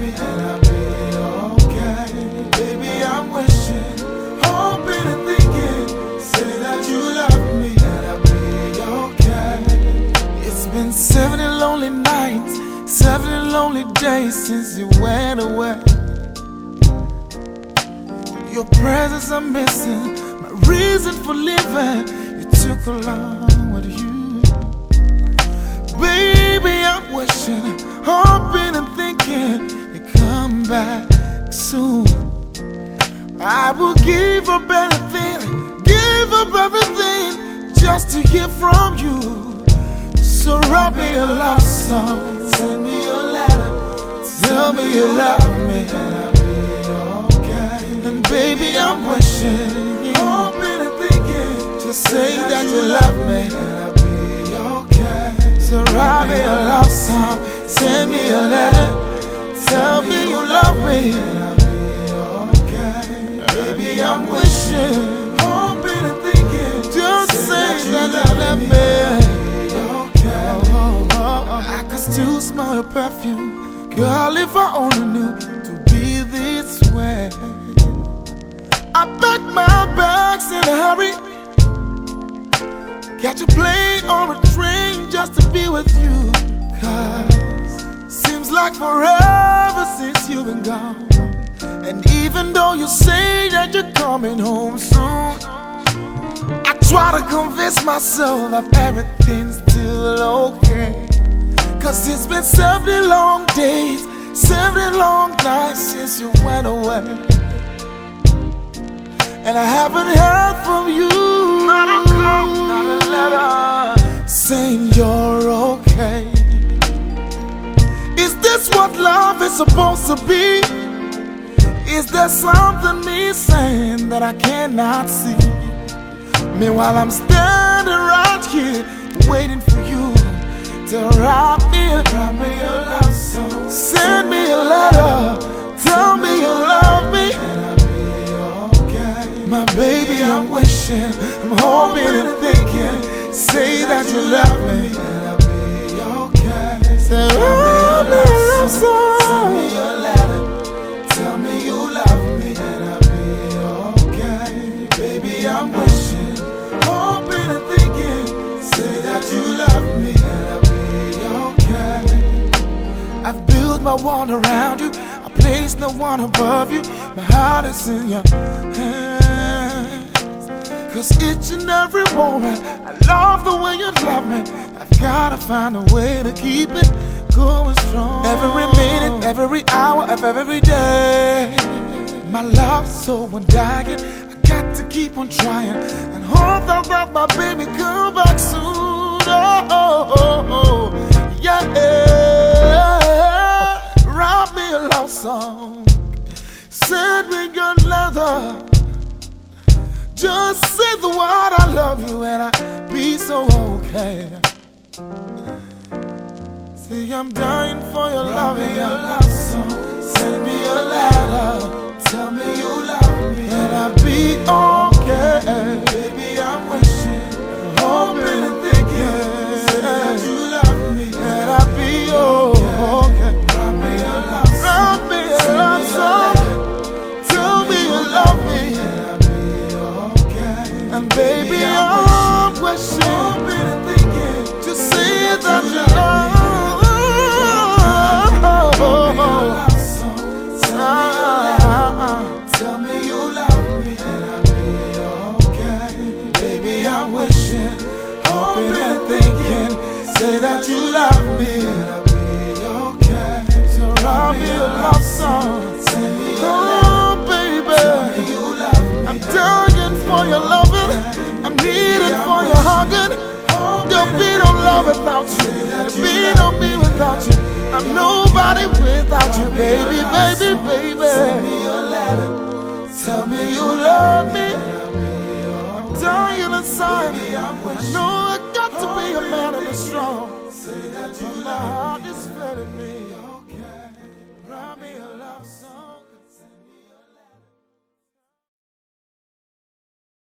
Baby, I'm wishing, hoping and thinking, say that you love me and I'll be okay. It's been seven lonely nights, seven lonely days since you went away. Your presence I'm missing, my reason for living. You took along with you, baby. I'm wishing, hoping. I will give up anything, give up everything just to hear from you. So write me a love song, send me a letter, tell me you love me, and baby, I'm wishing, hoping and thinking, just say that you love me, and I'll be okay. So write me a love song, send me a letter, tell me you love me, just say that you love me. I could still smell your perfume. Girl, if I only knew to be this way. I packed my bags in a hurry. Catch a plane or a train just to be with you. Cause seems like forever since you've been gone. And even though you say that you're coming home soon, I try to convince myself that everything's still okay. Cause it's been 70 long days, 70 long nights since you went away. And I haven't heard from you. Not a call, not a letter. Saying you're okay. Is this what love is supposed to be? Is there something missing that I cannot see? Meanwhile, I'm standing right here waiting for you to write me, write me a love song. Send me a letter, tell me you love me. My baby, I'm wishing, I'm hoping and thinking. Say that you love me. I'm wishing, hoping and thinking. Say that you love me. And I'll be okay. I've built my world around you. I place no one above you. My heart is in your hands. Cause each and every moment, I love the way you love me. I've gotta find a way to keep it going strong. Every minute, every hour of every day. My love's so undying. I got to keep on trying. And hope that, that my baby come back soon. Oh, oh, oh, oh. yeah. Write me a love song. Send me good leather. Just say the word I love you and I'll be so okay. See, I'm dying for your love. Me a love song. Send me a letter. Tell me you love me and I'll be okay. Without you, baby, baby, baby. Send me a letter. Tell me you love me. I'm dying inside. I know I got to be a man and a strong. Say that you my heart is failing me.